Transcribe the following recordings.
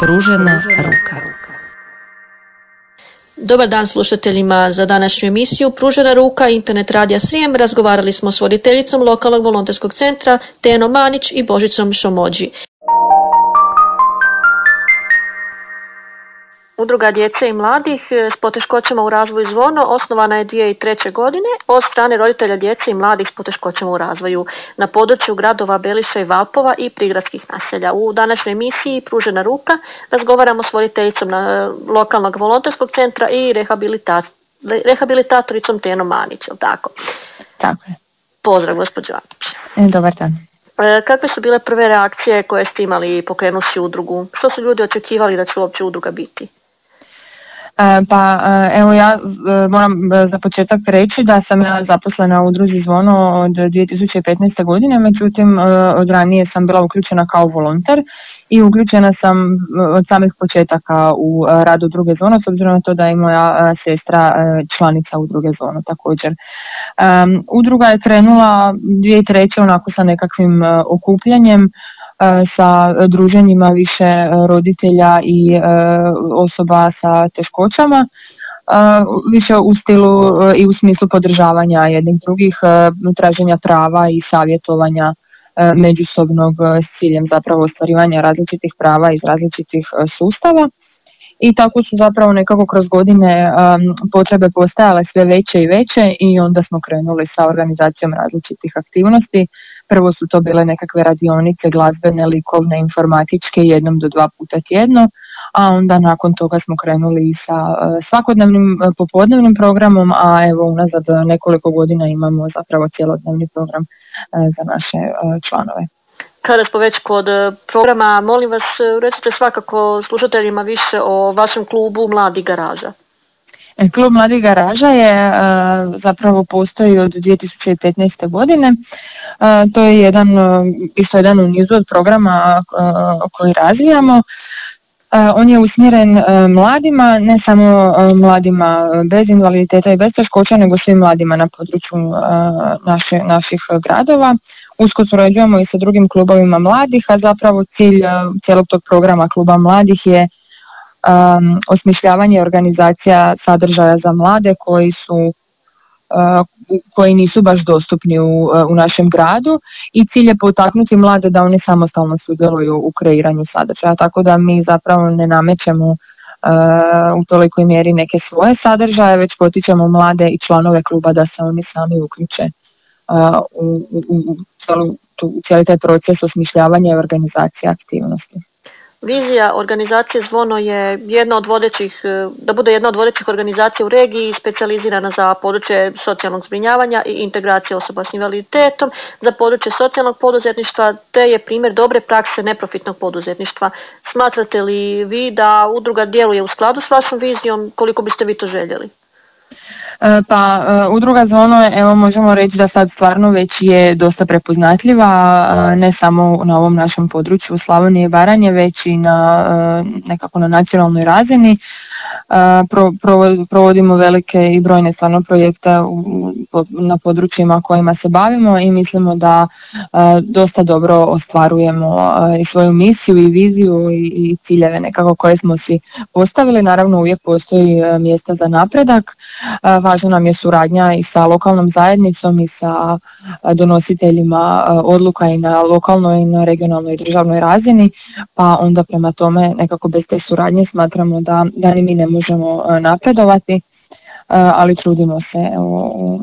Pružena ruka. Dobar dan slušateljima za današnju emisiju Pružena ruka Internet radija Srijem. Razgovarali smo s voditeljicom lokalnog volonterskog centra Teno Manić i Božicom Šomođi. Udruga djece i mladih e, s poteškoćama u razvoju Zvono osnovana je 2003. godine od strane roditelja djece i mladih s poteškoćama u razvoju na području gradova Beliša i Valpova i prigradskih naselja. U današnjoj emisiji Pružena ruka razgovaramo s voditeljicom na e, lokalnog volonterskog centra i rehabilitatoricom Teno Manić, jel tako? Tako je. Pozdrav, gospođo Atić. E, dobar dan. Kakve su bile prve reakcije koje ste imali pokrenuši udrugu? Što su ljudi očekivali da će uopće udruga biti? E, pa e, evo ja e, moram za početak reći da sam ja zaposlena u udruzi Zvono od 2015. godine, međutim od ranije sam bila uključena kao volonter i uključena sam od samih početaka u radu druge zvono s obzirom na to da je moja sestra članica udruge zvono također. Udruga je krenula 2003. onako sa nekakvim okupljanjem sa druženjima više e, roditelja i e, osoba sa teškoćama više u stilu i u smislu podržavanja jednih drugih, traženja prava i savjetovanja međusobnog s ciljem zapravo ostvarivanja različitih prava iz različitih sustava. I tako su zapravo nekako kroz godine potrebe postajale sve veće i veće i onda smo krenuli sa organizacijom različitih aktivnosti Prvo su to bile nekakve radionice, glazbene, likovne, informatičke, jednom do dva puta tjedno, a onda nakon toga smo krenuli i sa e, svakodnevnim e, popodnevnim programom, a evo unazad nekoliko godina imamo zapravo cjelodnevni program e, za naše članove. Kada smo već kod programa, molim vas recite svakako slušateljima više o vašem klubu Mladi garaža. Klub Mladi garaža je zapravo postoji od 2015. godine. To je jedan, isto jedan u nizu od programa koji razvijamo. On je usmjeren mladima, ne samo mladima bez invaliditeta i bez teškoća, nego svim mladima na području naše, naših gradova. Usko surađujemo i sa drugim klubovima mladih, a zapravo cilj cijelog tog programa kluba mladih je um, osmišljavanje organizacija sadržaja za mlade koji su uh, koji nisu baš dostupni u, uh, u našem gradu i cilj je potaknuti mlade da oni samostalno sudjeluju u kreiranju sadržaja, tako da mi zapravo ne namećemo uh, u tolikoj mjeri neke svoje sadržaje, već potičemo mlade i članove kluba da se oni sami uključe u, u, u, u cijeli taj proces osmišljavanja i organizacije aktivnosti. Vizija organizacije Zvono je jedna od vodećih, e, da bude jedna od vodećih organizacija u regiji specijalizirana za područje socijalnog zbrinjavanja i integracije osoba s invaliditetom, za područje socijalnog poduzetništva, te je primjer dobre prakse neprofitnog poduzetništva. Smatrate li vi da udruga djeluje u skladu s vašom vizijom, koliko biste vi to željeli? E, pa e, udruga Zvono, evo možemo reći da sad stvarno već je dosta prepoznatljiva, ne samo na ovom našem području u Slavoniji i Baranje, već i na nekako na nacionalnoj razini. Pro, provodimo velike i brojne stvarno projekte na područjima kojima se bavimo i mislimo da dosta dobro ostvarujemo i svoju misiju i viziju i ciljeve nekako koje smo si postavili. Naravno uvijek postoji mjesta za napredak. Važna nam je suradnja i sa lokalnom zajednicom i sa donositeljima odluka i na lokalnoj i na regionalnoj i državnoj razini, pa onda prema tome nekako bez te suradnje smatramo da, da ni mi ne možemo napredovati, ali trudimo se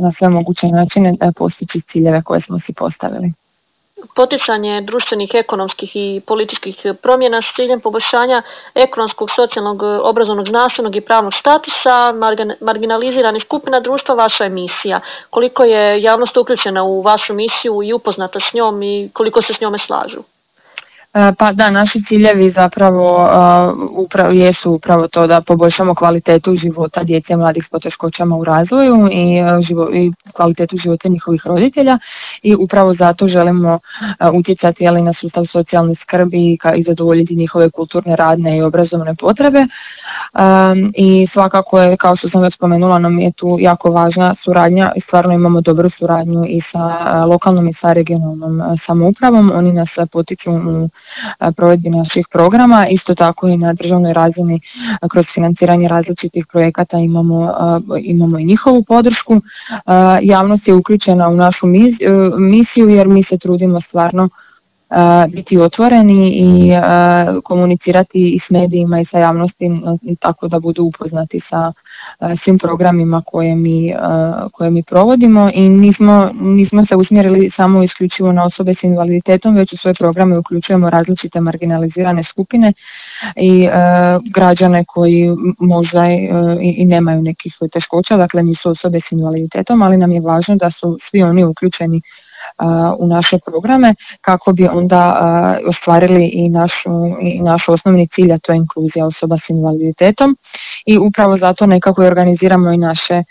na sve moguće načine da postići ciljeve koje smo si postavili poticanje društvenih, ekonomskih i političkih promjena s ciljem poboljšanja ekonomskog, socijalnog, obrazovnog, znanstvenog i pravnog statusa marginaliziranih skupina društva vaša je misija. Koliko je javnost uključena u vašu misiju i upoznata s njom i koliko se s njome slažu? E, pa da, naši ciljevi zapravo e, upravo jesu upravo to da poboljšamo kvalitetu života djece i mladih s poteškoćama u razvoju i, e, živo, i kvalitetu života njihovih roditelja i upravo zato želimo utjecati ali, na sustav socijalne skrbi i zadovoljiti njihove kulturne, radne i obrazovne potrebe. I svakako je, kao što sam već spomenula, nam je tu jako važna suradnja i stvarno imamo dobru suradnju i sa lokalnom i sa regionalnom samoupravom. Oni nas potiču u provedbi naših programa. Isto tako i na državnoj razini kroz financiranje različitih projekata imamo, imamo i njihovu podršku. Javnost je uključena u našu misiju jer mi se trudimo stvarno biti otvoreni i komunicirati i s medijima i sa javnosti tako da budu upoznati sa svim programima koje mi, koje mi provodimo i nismo, nismo se usmjerili samo isključivo na osobe s invaliditetom, već u svoje programe uključujemo različite marginalizirane skupine i građane koji možda i, i nemaju nekih teškoća, dakle nisu osobe s invaliditetom, ali nam je važno da su svi oni uključeni u naše programe kako bi onda ostvarili i naš, i naš osnovni cilj, a to je inkluzija osoba s invaliditetom i upravo zato nekako organiziramo i naše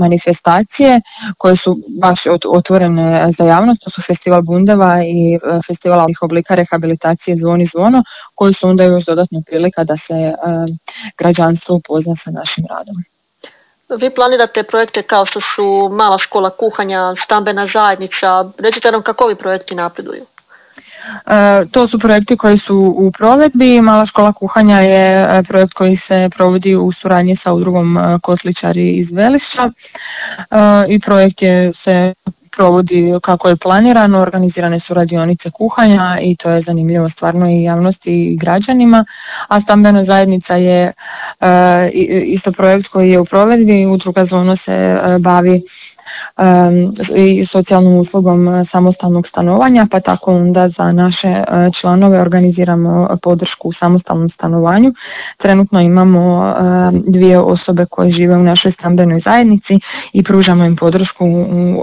manifestacije koje su baš otvorene za javnost, to su Festival Bundeva i Festival ovih oblika rehabilitacije Zvoni zvono, koji su onda još dodatno prilika da se građanstvo upozna sa našim radom. Vi planirate projekte kao što su mala škola kuhanja, stambena zajednica. Recite nam kako ovi projekti napreduju. E, to su projekti koji su u provedbi. Mala škola kuhanja je e, projekt koji se provodi u suradnji sa udrugom e, Kosličari iz Veliša i projekt je se provodi kako je planirano, organizirane su radionice kuhanja i to je zanimljivo stvarno i javnosti i građanima, a stambena zajednica je e, isto projekt koji je u provedbi, udruga Zvono se e, bavi i socijalnom uslugom e, samostalnog stanovanja, pa tako onda za naše e, članove organiziramo podršku u samostalnom stanovanju. Trenutno imamo dvije osobe koje žive u našoj stambenoj zajednici i pružamo im podršku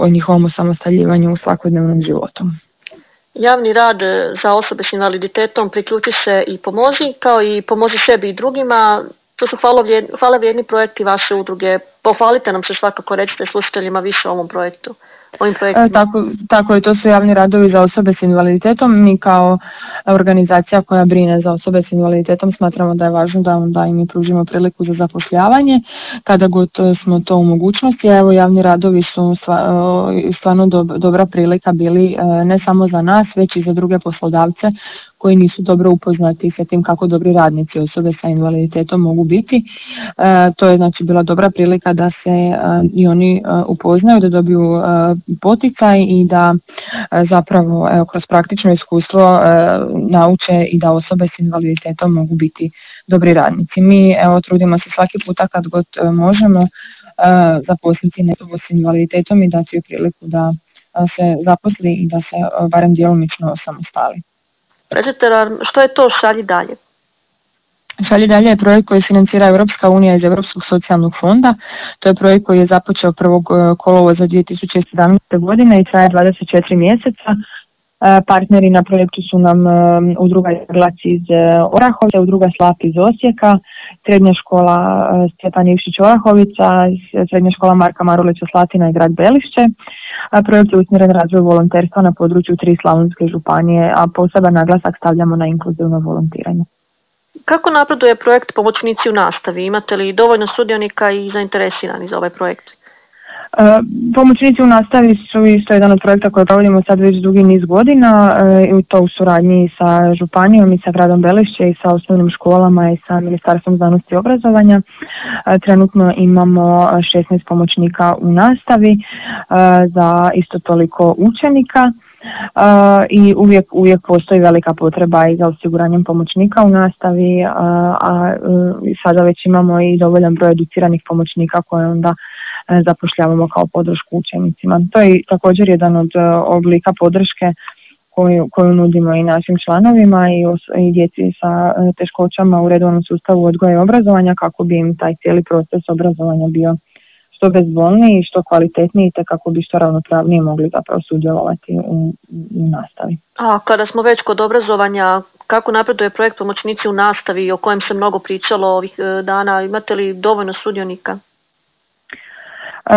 u njihovom osamostaljivanju u svakodnevnom životu. Javni rad za osobe s invaliditetom priključi se i pomozi, kao i pomozi sebi i drugima. To su hvala vrijedni projekti vaše udruge. Pohvalite nam se svakako, recite slušateljima više o ovom projektu. Ovim e, tako, tako je, to su javni radovi za osobe s invaliditetom. Mi kao organizacija koja brine za osobe s invaliditetom smatramo da je važno da onda im pružimo priliku za zapošljavanje kada god smo to u mogućnosti. Evo javni radovi su e, stvarno dobra prilika bili e, ne samo za nas već i za druge poslodavce koji nisu dobro upoznati sa tim kako dobri radnici osobe sa invaliditetom mogu biti. E, to je znači bila dobra prilika da se e, i oni e, upoznaju, da dobiju poticaj i da zapravo evo, kroz praktično iskustvo nauče i da osobe s invaliditetom mogu biti dobri radnici. Mi evo trudimo se svaki puta kad god možemo zaposliti nekoga s invaliditetom i dati joj priliku da se zaposli i da se barem djelomično samostali. Recite što je to Šalji dalje? Šalji dalje je projekt koji financira Europska unija iz Europskog socijalnog fonda. To je projekt koji je započeo prvog e, kolova za 2017. godine i traje 24 mjeseca. E, partneri na projektu su nam e, udruga Glac iz Orahovica, udruga Slap iz Osijeka, srednja škola Stjepan Ivšić Orahovica, srednja škola Marka Marulića Slatina i grad Belišće. Projekt je usmjeren razvoj volonterstva na području tri slavonske županije, a poseban naglasak stavljamo na inkluzivno volontiranje. Kako napreduje projekt Pomoćnici u nastavi? Imate li dovoljno sudionika i zainteresirani za ovaj projekt? E, pomoćnici u nastavi su isto jedan od projekta koje provodimo sad već dugi niz godina e, i to u suradnji sa županijom i sa gradom Belišće i sa osnovnim školama i sa Ministarstvom znanosti i obrazovanja. E, trenutno imamo 16 pomoćnika u nastavi za isto toliko učenika. i uvijek, uvijek postoji velika potreba i za osiguranjem pomoćnika u nastavi, a sada već imamo i dovoljan broj educiranih pomoćnika koje onda zapošljavamo kao podršku učenicima. To je također jedan od e, oblika podrške koju, koju nudimo i našim članovima i, i djeci sa e, teškoćama u redovnom sustavu odgoja i obrazovanja kako bi im taj cijeli proces obrazovanja bio što bezbolniji i što kvalitetniji te kako bi što ravnopravnije mogli zapravo sudjelovati u, u nastavi. A kada smo već kod obrazovanja, kako napreduje projekt pomoćnici u nastavi o kojem se mnogo pričalo ovih dana, imate li dovoljno sudionika? E,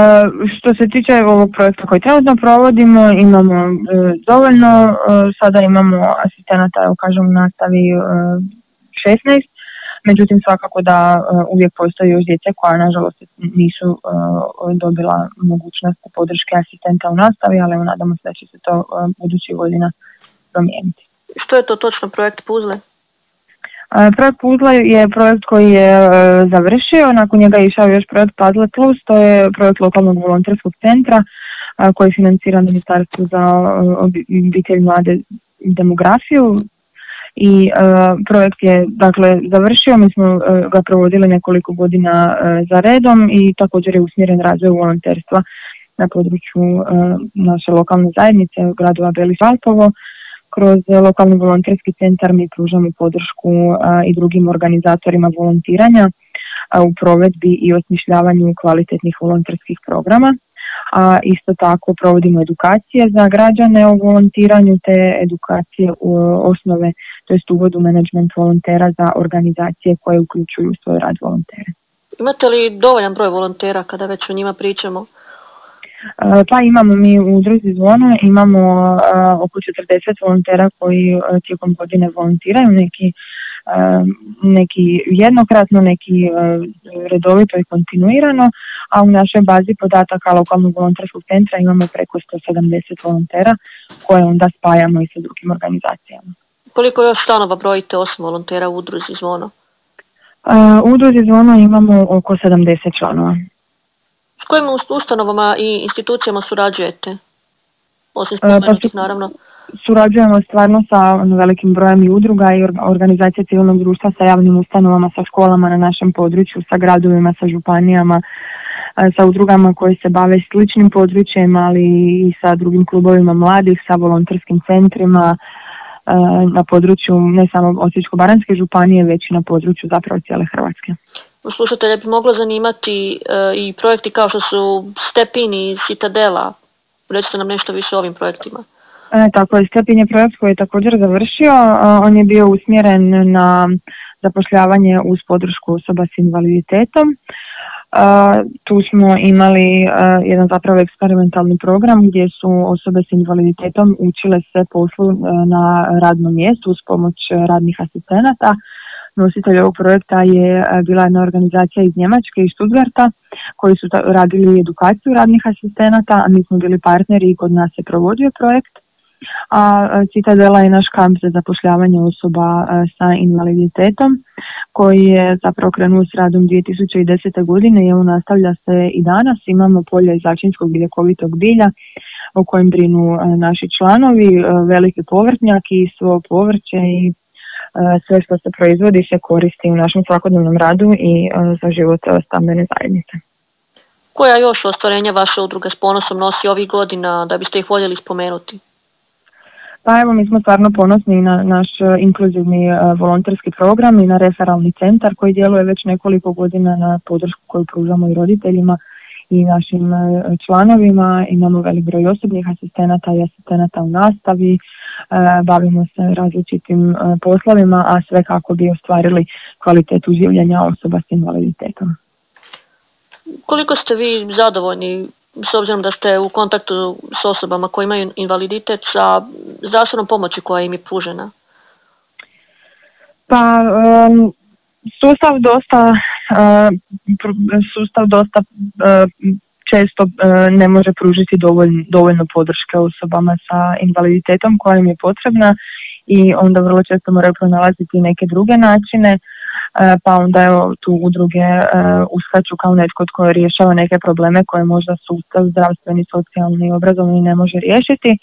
što se tiče ovog projekta koji trenutno provodimo, imamo e, dovoljno, e, sada imamo asistenata, evo kažem, u nastavi 16, međutim svakako da uvijek postoji još djece koja nažalost nisu dobila mogućnost podrške asistenta u nastavi, ali nadamo se da će se to budućih godina promijeniti. Što je to točno projekt Puzle? Projekt Puzle je projekt koji je završio, nakon njega je išao još projekt Puzzle Plus, to je projekt lokalnog volonterskog centra koji financira Ministarstvo za obitelj, mlade i demografiju i projekt je dakle završio, mi smo ga provodili nekoliko godina za redom i također je usmjeren razvoj volonterstva na području naše lokalne zajednice gradova Beli Valpovo. Kroz lokalni volonterski centar mi pružamo podršku i drugim organizatorima volontiranja u provedbi i osmišljavanju kvalitetnih volonterskih programa a isto tako provodimo edukacije za građane o volontiranju te edukacije u osnove, to jest uvodu management volontera za organizacije koje uključuju svoj rad volontere. Imate li dovoljan broj volontera kada već o njima pričamo? Pa imamo mi u drugi zvono, imamo oko 40 volontera koji tijekom godine volontiraju, neki neki jednokratno, neki redovito i kontinuirano, a u našoj bazi podataka lokalnog volonterskog centra imamo preko 170 volontera koje onda spajamo i sa drugim organizacijama. Koliko još stanova brojite osim volontera u udruzi Zvono? U udruzi Zvono imamo oko 70 članova. S kojim ustanovama i institucijama surađujete? Osim spomenutih, pa, naravno surađujemo stvarno sa velikim brojem i udruga i organizacija civilnog društva sa javnim ustanovama, sa školama na našem području, sa gradovima, sa županijama, sa udrugama koje se bave sličnim područjem, ali i sa drugim klubovima mladih, sa volonterskim centrima na području ne samo Osječko-Baranjske županije, već i na području zapravo cijele Hrvatske. Slušatelje bi moglo zanimati i projekti kao što su Stepini i Citadela. Recite nam nešto više o ovim projektima. E, tako je, Stepin je projekt koji je također završio. On je bio usmjeren na zapošljavanje uz podršku osoba s invaliditetom. Tu smo imali jedan zapravo eksperimentalni program gdje su osobe s invaliditetom učile se poslu na radnom mjestu uz pomoć radnih asistenata. Nositelj ovog projekta je bila jedna organizacija iz Njemačke i Stuttgarta koji su radili edukaciju radnih asistenata, a mi smo bili partneri i kod nas se provodio projekt a Citadela je naš kamp za zapošljavanje osoba sa invaliditetom koji je zapravo krenuo s radom 2010. godine i evo nastavlja se i danas. Imamo polje začinskog i ljekovitog bilja o kojem brinu naši članovi, veliki povrtnjak i svo povrće i sve što se proizvodi se koristi u našem svakodnevnom radu i za život stambene zajednice. Koja još ostvarenja vaša udruga s ponosom nosi ovih godina da biste ih voljeli spomenuti? Pa evo mi smo stvarno ponosni na naš e, inkluzivni e, volonterski program i na referalni centar koji djeluje već nekoliko godina na podršku koju pružamo i roditeljima i našim e, članovima. Imamo velik broj osobnih asistenata i asistenata u nastavi, bavimo se različitim poslovima, a sve kako bi ostvarili kvalitetu življenja osoba s invaliditetom. Koliko ste vi zadovoljni s obzirom da ste u kontaktu s osobama koji imaju invaliditet sa zdravstvenom pomoći koja im je pružena? Pa um, sustav dosta uh, sustav dosta uh, često uh, ne može pružiti dovoljno, dovoljno podrške osobama sa invaliditetom koja im je potrebna i onda vrlo često moraju pronalaziti neke druge načine E, pa onda evo tu udruge e, uskaču kao netko tko rješava neke probleme koje možda sustav zdravstveni, socijalni i obrazovni ne može riješiti. E,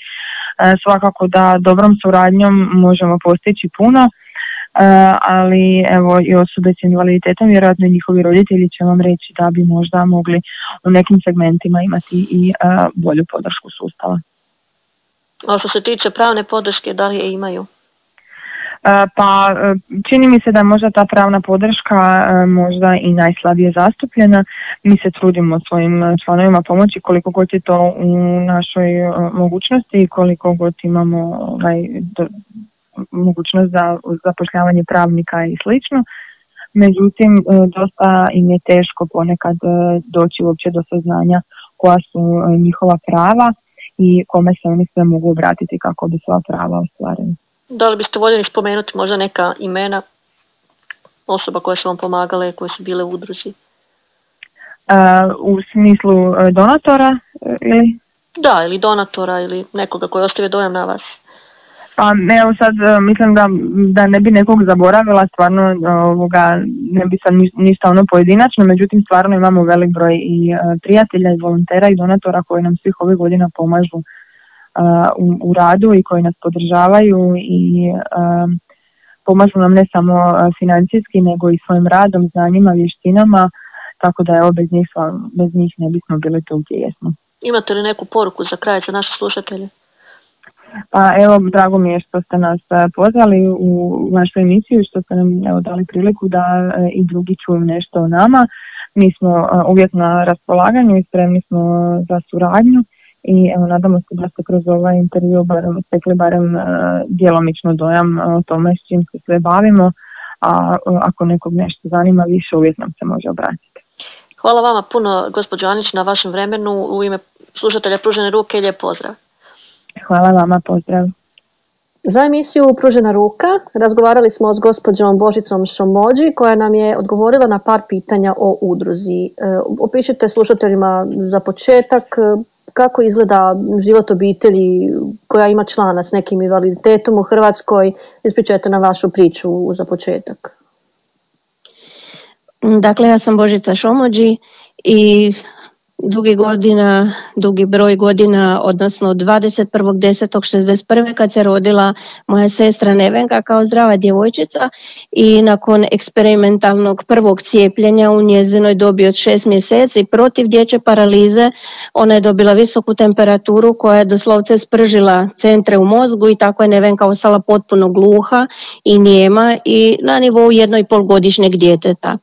svakako da dobrom suradnjom možemo postići puno, ali evo i osobe s invaliditetom, vjerojatno i njihovi roditelji će vam reći da bi možda mogli u nekim segmentima imati i bolju podršku sustava. A što se tiče pravne podrške, da li je imaju? E, pa e, čini mi se da je možda ta pravna podrška e, možda i najslabije zastupljena. Mi se trudimo svojim članovima pomoći koliko god je to u našoj mogućnosti i koliko god imamo ovaj, mogućnost za zapošljavanje pravnika i slično. Međutim, dosta im je teško ponekad doći uopće do saznanja koja su njihova prava i kome se oni sve mogu obratiti kako bi sva prava ostvarili. Da li biste voljeli spomenuti možda neka imena osoba koje su vam pomagale, koje su bile u udruzi? Uh, u smislu donatora ili? Da, ili donatora ili nekoga koji ostavio dojam na vas. Pa evo sad e, mislim da, da ne bi nekog zaboravila, stvarno ovoga, ne bi sad ništa ono pojedinačno, međutim stvarno imamo velik broj i e, prijatelja i volontera i donatora koji nam svih ovih godina pomažu e, u, u radu i koji nas podržavaju i pomažu nam ne samo financijski nego i svojim radom, znanjima, vještinama, tako da evo bez njih, bez njih ne bismo bili tu gdje jesmo. Imate li neku poruku za kraj za naše slušatelje? Pa evo, drago mi je što ste nas e, pozvali u vašu emisiju i što ste nam evo, dali priliku da e, i drugi čuju nešto o nama. Mi smo e, uvijek na raspolaganju i spremni smo za suradnju i evo, nadamo se da ste kroz ovaj intervju barem, stekli barem djelomično dojam o tome s čim se sve bavimo, a ako nekog nešto zanima više uvijek nam se može obratiti. Hvala vama puno, gospođo Anić, na vašem vremenu. U ime slušatelja Pružene ruke, lijep pozdrav. Hvala vama, pozdrav. Za emisiju Pružena ruka razgovarali smo s gospođom Božicom Šomođi koja nam je odgovorila na par pitanja o udruzi. E, opišite slušateljima za početak e, kako izgleda život obitelji koja ima člana s nekim invaliditetom u Hrvatskoj. Ispričajte na vašu priču za početak. Dakle, ja sam Božica Šomođi i dugi godina, dugi broj godina, odnosno 21.10.61. kad se rodila moja sestra Nevenka kao zdrava djevojčica i nakon eksperimentalnog prvog cijepljenja u njezinoj dobi od šest mjeseci protiv dječje paralize ona je dobila visoku temperaturu koja je doslovce spržila centre u mozgu i tako je Nevenka ostala potpuno gluha i nijema i na nivou jedno i pol godišnjeg djeteta.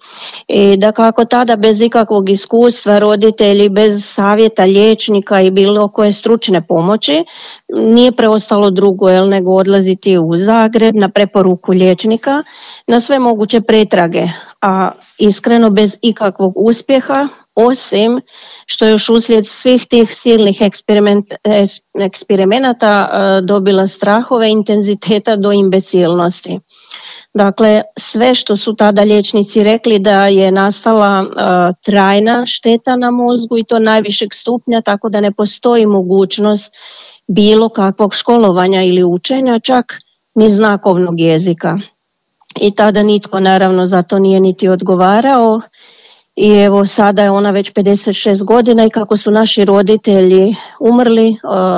I da kako tada bez ikakvog iskustva roditelji bez savjeta liječnika i bilo koje stručne pomoći nije preostalo drugo jel, nego odlaziti u Zagreb na preporuku liječnika na sve moguće pretrage, a iskreno bez ikakvog uspjeha osim što je još uslijed svih tih silnih eksperimenata e, dobila strahove intenziteta do imbecilnosti. Dakle, sve što su tada liječnici rekli da je nastala e, trajna šteta na mozgu i to najvišeg stupnja, tako da ne postoji mogućnost bilo kakvog školovanja ili učenja, čak ni znakovnog jezika. I tada nitko naravno za to nije niti odgovarao i evo sada je ona već 56 godina i kako su naši roditelji umrli e,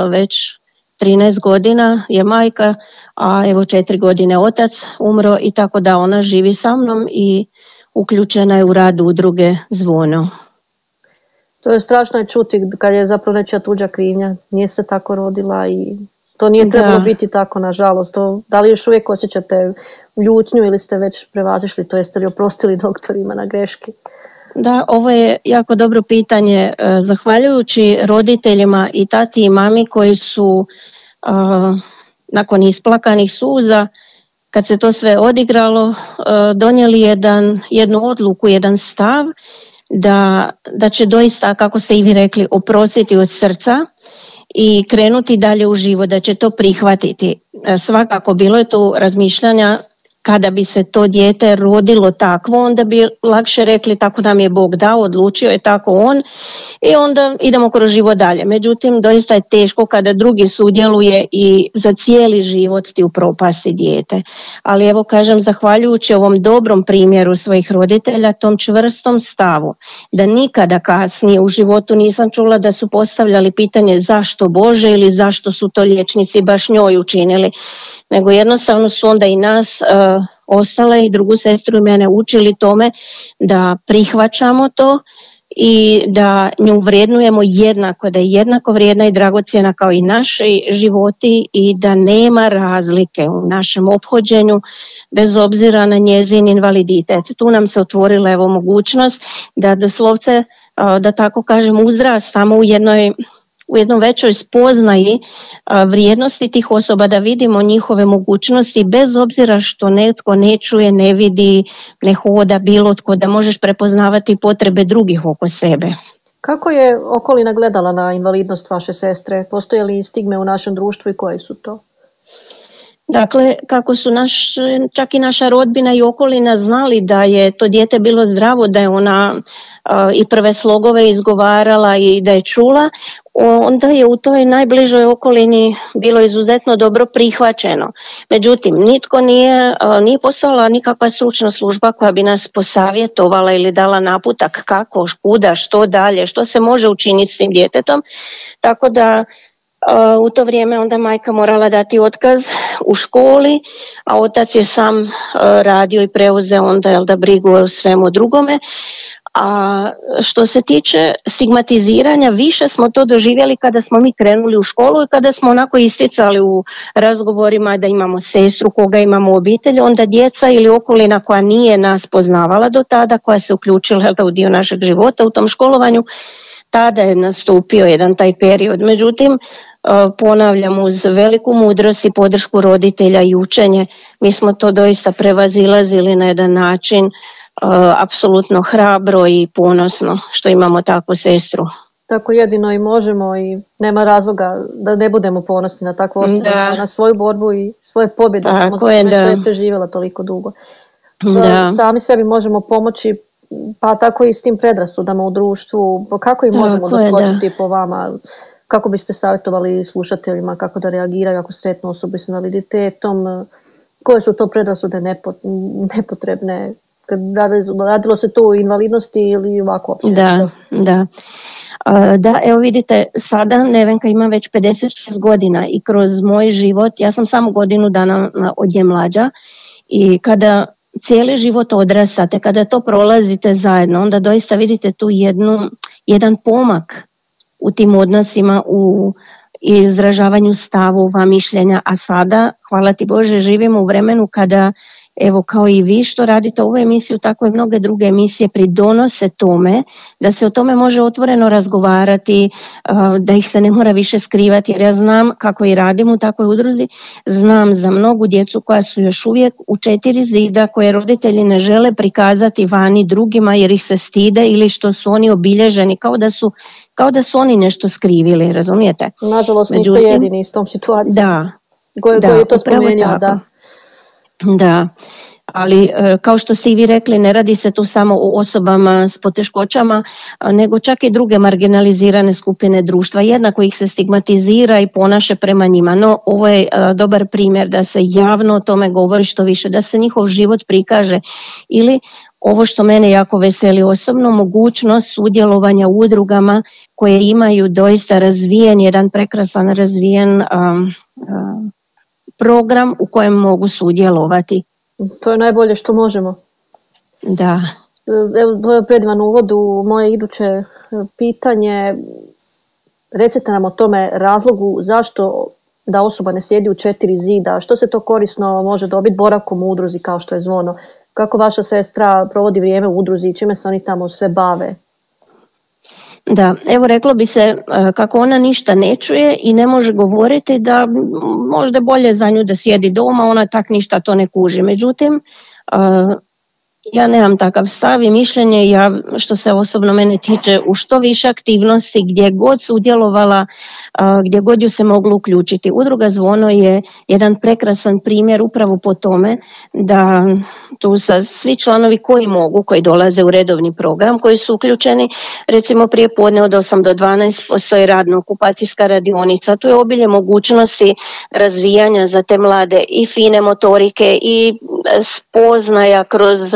već 13 godina je majka, a evo četiri godine otac umro i tako da ona živi sa mnom i uključena je u rad udruge Zvono. To je strašno je čuti kad je zapravo nečija tuđa krivnja. Nije se tako rodila i to nije trebalo biti tako nažalost. To, da li još uvijek osjećate ljutnju ili ste već prevazišli to jeste li oprostili doktorima na greški? Da, ovo je jako dobro pitanje. E, zahvaljujući roditeljima i tati i mami koji su nakon isplakanih suza, kad se to sve odigralo, donijeli jedan, jednu odluku, jedan stav da, da će doista, kako ste i vi rekli, oprostiti od srca i krenuti dalje u život, da će to prihvatiti. E, svakako bilo je tu razmišljanja kada bi se to dijete rodilo takvo, onda bi lakše rekli tako nam je Bog dao, odlučio je tako on i onda idemo kroz život dalje. Međutim, doista je teško kada drugi sudjeluje i za cijeli život ti upropasti dijete. Ali evo kažem, zahvaljujući ovom dobrom primjeru svojih roditelja, tom čvrstom stavu, da nikada kasnije u životu nisam čula da su postavljali pitanje zašto Bože ili zašto su to liječnici baš njoj učinili nego jednostavno su onda i nas uh, ostale i drugu sestru i mene učili tome da prihvaćamo to i da nju vrednujemo jednako, da je jednako vrijedna i dragocjena kao i naši životi i da nema razlike u našem ophođenju bez obzira na njezin invaliditet. Tu nam se otvorila evo mogućnost da doslovce, da tako kažem, uzrastamo u jednoj u jednoj većoj spoznaji vrijednosti tih osoba, da vidimo njihove mogućnosti bez obzira što netko ne čuje, ne vidi, ne hoda bilo tko, da možeš prepoznavati potrebe drugih oko sebe. Kako je okolina gledala na invalidnost vaše sestre? Postoje li stigme u našem društvu i koje su to? Dakle, kako su naš, čak i naša rodbina i okolina znali da je to dijete bilo zdravo, da je ona i prve slogove izgovarala i da je čula, onda je u toj najbližoj okolini bilo izuzetno dobro prihvaćeno. Međutim, nitko nije, nije postala nikakva stručna služba koja bi nas posavjetovala ili dala naputak kako, kuda, što dalje, što se može učiniti s tim djetetom. Tako da u to vrijeme onda majka morala dati otkaz u školi, a otac je sam radio i preuzeo onda jel da brigu o svemu drugome. A što se tiče stigmatiziranja, više smo to doživjeli kada smo mi krenuli u školu i kada smo onako isticali u razgovorima da imamo sestru, koga imamo obitelj, onda djeca ili okolina koja nije nas poznavala do tada, koja se uključila u dio našeg života u tom školovanju, tada je nastupio jedan taj period. Međutim, ponavljam uz veliku mudrost i podršku roditelja i učenje, mi smo to doista prevazilazili na jedan način apsolutno hrabro i ponosno što imamo takvu sestru. Tako jedino i možemo i nema razloga da ne budemo ponosni na takvu osobu, na svoju borbu i svoje pobjede, Tako je, da. je preživjela toliko dugo. Da. Sami sebi možemo pomoći pa tako i s tim predrasudama u društvu, kako i možemo doskočiti po vama, kako biste savjetovali slušateljima kako da reagiraju ako sretnu osobu s invaliditetom, koje su to predrasude nepotrebne, radilo se to u invalidnosti ili ovako? Da, da. Da, evo vidite, sada Nevenka ima već 56 godina i kroz moj život, ja sam samo godinu dana od nje mlađa i kada cijeli život odrastate, kada to prolazite zajedno, onda doista vidite tu jednu, jedan pomak u tim odnosima, u izražavanju stavova, mišljenja, a sada, hvala ti Bože, živimo u vremenu kada evo kao i vi što radite ovu emisiju, tako i mnoge druge emisije pridonose tome da se o tome može otvoreno razgovarati, da ih se ne mora više skrivati jer ja znam kako i radim u takvoj udruzi, znam za mnogu djecu koja su još uvijek u četiri zida koje roditelji ne žele prikazati vani drugima jer ih se stide ili što su oni obilježeni kao da su kao da su oni nešto skrivili, razumijete? Nažalost niste jedini s tom situacijom. Da. Koji, da, je to spomenuo, da. Da, ali e, kao što ste i vi rekli ne radi se tu samo o osobama s poteškoćama nego čak i druge marginalizirane skupine društva. Jednako ih se stigmatizira i ponaše prema njima. No ovo je e, dobar primjer da se javno o tome govori što više da se njihov život prikaže. Ili ovo što mene jako veseli osobno mogućnost sudjelovanja u udrugama koje imaju doista razvijen jedan prekrasan razvijen program u kojem mogu sudjelovati. To je najbolje što možemo. Da. Evo, predivan uvod u moje iduće pitanje. Recite nam o tome razlogu zašto da osoba ne sjedi u četiri zida, što se to korisno može dobiti boravkom u udruzi kao što je zvono, kako vaša sestra provodi vrijeme u udruzi i čime se oni tamo sve bave. Da, evo reklo bi se e, kako ona ništa ne čuje i ne može govoriti da možda bolje za nju da sjedi doma, ona tak ništa to ne kuži. Međutim, e, ja nemam takav stav i mišljenje, ja što se osobno mene tiče u što više aktivnosti gdje god sudjelovala, gdje god ju se moglo uključiti. Udruga Zvono je jedan prekrasan primjer upravo po tome da tu sa svi članovi koji mogu, koji dolaze u redovni program, koji su uključeni, recimo prije podne od 8 do 12 postoji radno okupacijska radionica, tu je obilje mogućnosti razvijanja za te mlade i fine motorike i spoznaja kroz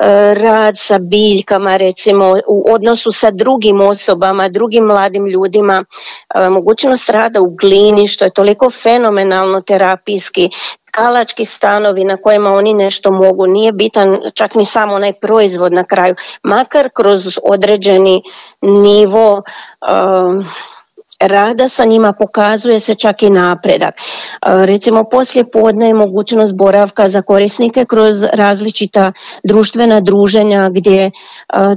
E, rad sa biljkama recimo u odnosu sa drugim osobama, drugim mladim ljudima, e, mogućnost rada u glini što je toliko fenomenalno terapijski, kalački stanovi na kojima oni nešto mogu, nije bitan čak ni samo onaj proizvod na kraju, makar kroz određeni nivo e, rada sa njima pokazuje se čak i napredak. E, recimo poslije podne je mogućnost boravka za korisnike kroz različita društvena druženja gdje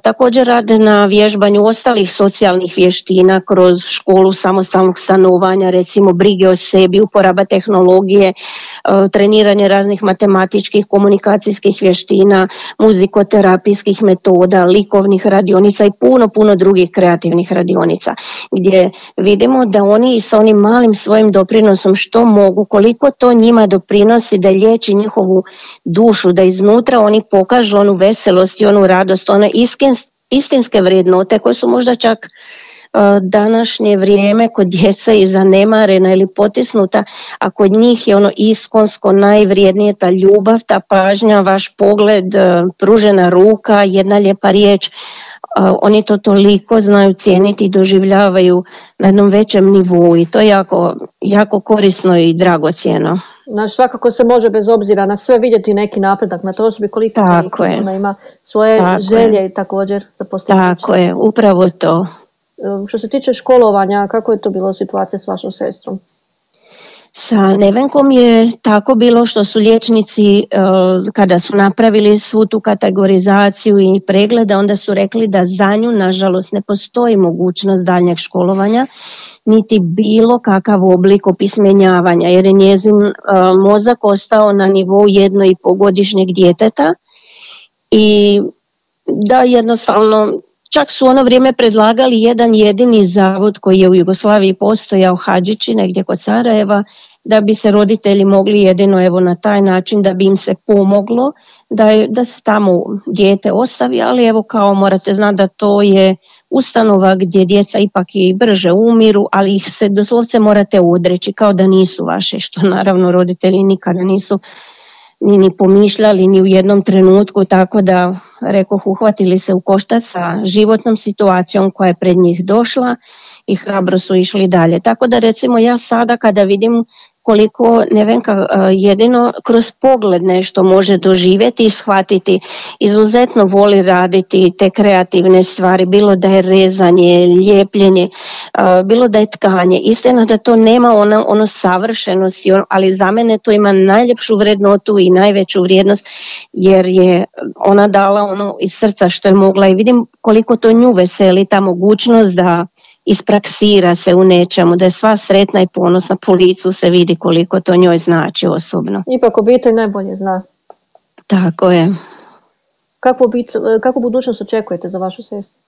Također rade na vježbanju ostalih socijalnih vještina kroz školu samostalnog stanovanja, recimo brige o sebi, uporaba tehnologije, treniranje raznih matematičkih, komunikacijskih vještina, muzikoterapijskih metoda, likovnih radionica i puno, puno drugih kreativnih radionica gdje vi vidimo da oni sa onim malim svojim doprinosom što mogu, koliko to njima doprinosi da liječi njihovu dušu, da iznutra oni pokažu onu veselost i onu radost, one istinske vrijednote koje su možda čak današnje vrijeme kod djeca i zanemarena ili potisnuta, a kod njih je ono iskonsko najvrijednije ta ljubav, ta pažnja, vaš pogled, pružena ruka, jedna lijepa riječ, oni to toliko znaju cijeniti i doživljavaju na jednom većem nivou i to je jako, jako korisno i dragocjeno. Znači svakako se može bez obzira na sve vidjeti neki napredak na to osobi koliko Tako je. ona ima svoje želje i također za Tako je, upravo to. Što se tiče školovanja, kako je to bilo situacija s vašom sestrom? Sa Nevenkom je tako bilo što su liječnici e, kada su napravili svu tu kategorizaciju i preglede onda su rekli da za nju nažalost ne postoji mogućnost daljnjeg školovanja niti bilo kakav oblik opismenjavanja jer je njezin e, mozak ostao na nivou jedno i godišnjeg djeteta i da jednostavno Čak su ono vrijeme predlagali jedan jedini zavod koji je u Jugoslaviji postojao Hadžići negdje kod Sarajeva da bi se roditelji mogli jedino evo na taj način da bi im se pomoglo da, da se tamo dijete ostavi, ali evo kao morate znati da to je ustanova gdje djeca ipak i brže umiru, ali ih se doslovce morate odreći kao da nisu vaše, što naravno roditelji nikada nisu ni, ni pomišljali ni u jednom trenutku, tako da rekoh uhvatili se u koštac sa životnom situacijom koja je pred njih došla i hrabro su išli dalje. Tako da recimo ja sada kada vidim koliko Nevenka e, jedino kroz pogled nešto može doživjeti i shvatiti. Izuzetno voli raditi te kreativne stvari, bilo da je rezanje, ljepljenje, e, bilo da je tkanje. Istina da to nema ono, ono savršenosti, ali za mene to ima najljepšu vrednotu i najveću vrijednost jer je ona dala ono iz srca što je mogla i vidim koliko to nju veseli ta mogućnost da ispraksira se u nečemu, da je sva sretna i ponosna po licu se vidi koliko to njoj znači osobno. Ipak obitelj najbolje zna. Tako je. Kako, kako budućnost očekujete za vašu sestru?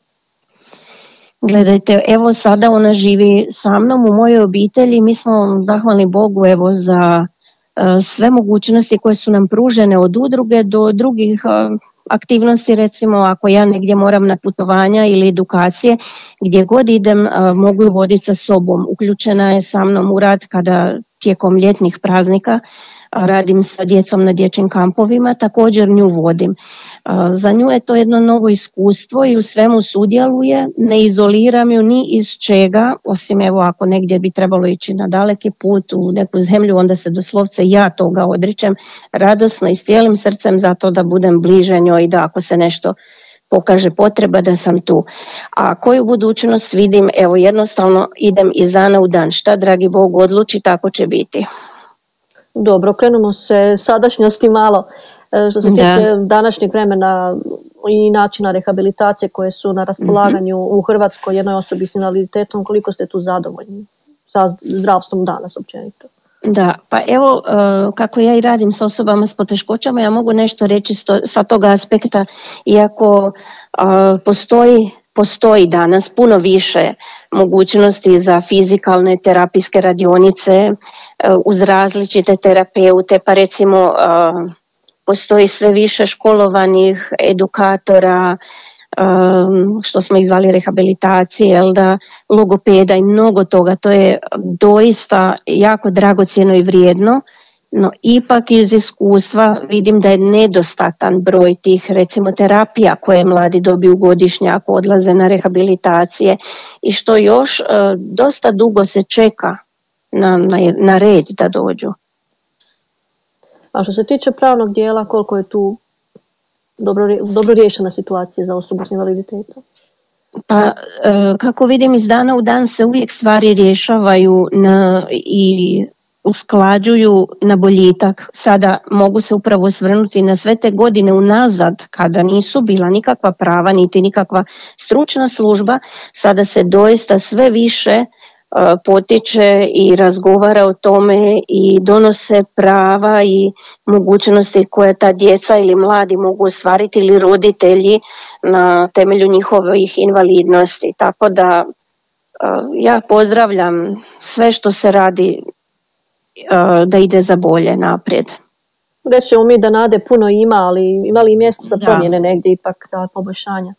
Gledajte, evo sada ona živi sa mnom u mojoj obitelji, mi smo zahvalni Bogu evo za e, sve mogućnosti koje su nam pružene od udruge do drugih e, aktivnosti recimo ako ja negdje moram na putovanja ili edukacije gdje god idem mogu voditi sa sobom. Uključena je sa mnom u rad kada tijekom ljetnih praznika radim sa djecom na dječjim kampovima, također nju vodim. Za nju je to jedno novo iskustvo i u svemu sudjeluje, ne izoliram ju ni iz čega, osim evo ako negdje bi trebalo ići na daleki put u neku zemlju, onda se doslovce ja toga odričem radosno i s cijelim srcem zato da budem bliže njoj i da ako se nešto pokaže potreba da sam tu. A koju budućnost vidim, evo jednostavno idem iz dana u dan. Šta dragi Bog odluči, tako će biti. Dobro, krenemo se sadašnjosti malo. E, što se tiče današnjeg vremena i načina rehabilitacije koje su na raspolaganju u Hrvatskoj jednoj osobi s invaliditetom, koliko ste tu zadovoljni sa zdravstvom danas općenito? Da, pa evo e, kako ja i radim s osobama s poteškoćama, ja mogu nešto reći sa tog aspekta, iako e, postoji, postoji danas puno više mogućnosti za fizikalne terapijske radionice uz različite terapeute, pa recimo postoji sve više školovanih edukatora, um, što smo ih zvali rehabilitacije, jel da, logopeda i mnogo toga. To je doista jako dragocjeno i vrijedno, no ipak iz iskustva vidim da je nedostatan broj tih recimo terapija koje mladi dobiju godišnje ako odlaze na rehabilitacije i što još uh, dosta dugo se čeka na, na, na red da dođu. A što se tiče pravnog dijela, koliko je tu dobro, dobro riješena situacija za osobu s invaliditetom? Pa e, kako vidim iz dana u dan se uvijek stvari rješavaju na, i usklađuju na boljitak. Sada mogu se upravo svrnuti na sve te godine unazad kada nisu bila nikakva prava niti nikakva stručna služba, sada se doista sve više potiče i razgovara o tome i donose prava i mogućnosti koje ta djeca ili mladi mogu ostvariti ili roditelji na temelju njihovih invalidnosti. Tako da ja pozdravljam sve što se radi da ide za bolje naprijed. Rećemo mi da nade puno ima, ali ima li mjesta za promjene negdje ipak za poboljšanja?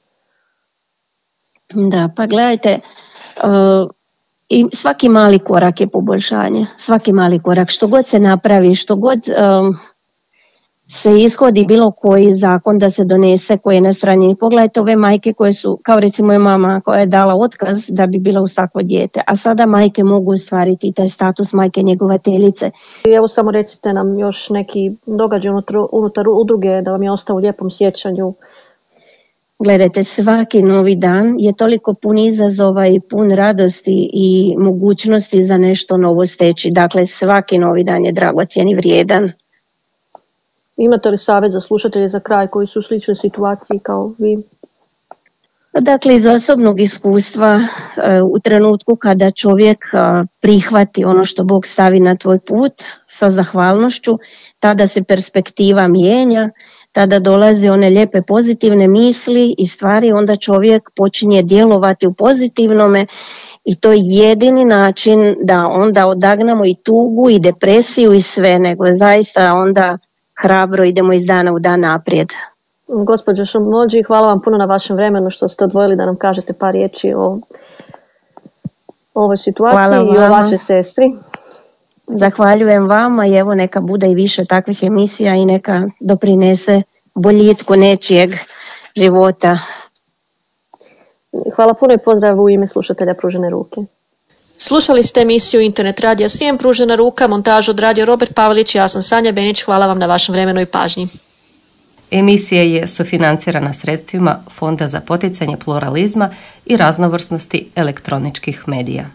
Da, pa gledajte, i svaki mali korak je poboljšanje, svaki mali korak, što god se napravi, što god se ishodi bilo koji zakon da se donese koji je na strani. Pogledajte ove majke koje su, kao recimo je mama koja je dala otkaz da bi bila uz takvo dijete, a sada majke mogu ostvariti taj status majke njegovateljice. Evo samo recite nam još neki događaj unutar, unutar udruge da vam je ostao u lijepom sjećanju. Gledajte, svaki novi dan je toliko pun izazova i pun radosti i mogućnosti za nešto novo steći. Dakle, svaki novi dan je dragocjen i vrijedan. Imate li savjet za slušatelje za kraj koji su u sličnoj situaciji kao vi? Dakle, iz osobnog iskustva e, u trenutku kada čovjek e, prihvati ono što Bog stavi na tvoj put sa zahvalnošću, tada se perspektiva mijenja, tada dolaze one lijepe pozitivne misli i stvari, onda čovjek počinje djelovati u pozitivnome i to je jedini način da onda odagnamo i tugu i depresiju i sve, nego zaista onda hrabro idemo iz dana u dan naprijed. Gospođo Šomođi, hvala vam puno na vašem vremenu što ste odvojili da nam kažete par riječi o ovoj situaciji i o vašoj sestri. Zahvaljujem vama i evo neka bude i više takvih emisija i neka doprinese boljitku nečijeg života. Hvala puno i pozdrav u ime slušatelja Pružene ruke. Slušali ste emisiju Internet radija Srijem, pružena ruka, montažu od radio Robert Pavlić, ja sam Sanja Benić, hvala vam na vašem vremenu i pažnji. Emisija je sufinancirana sredstvima Fonda za poticanje pluralizma i raznovrsnosti elektroničkih medija.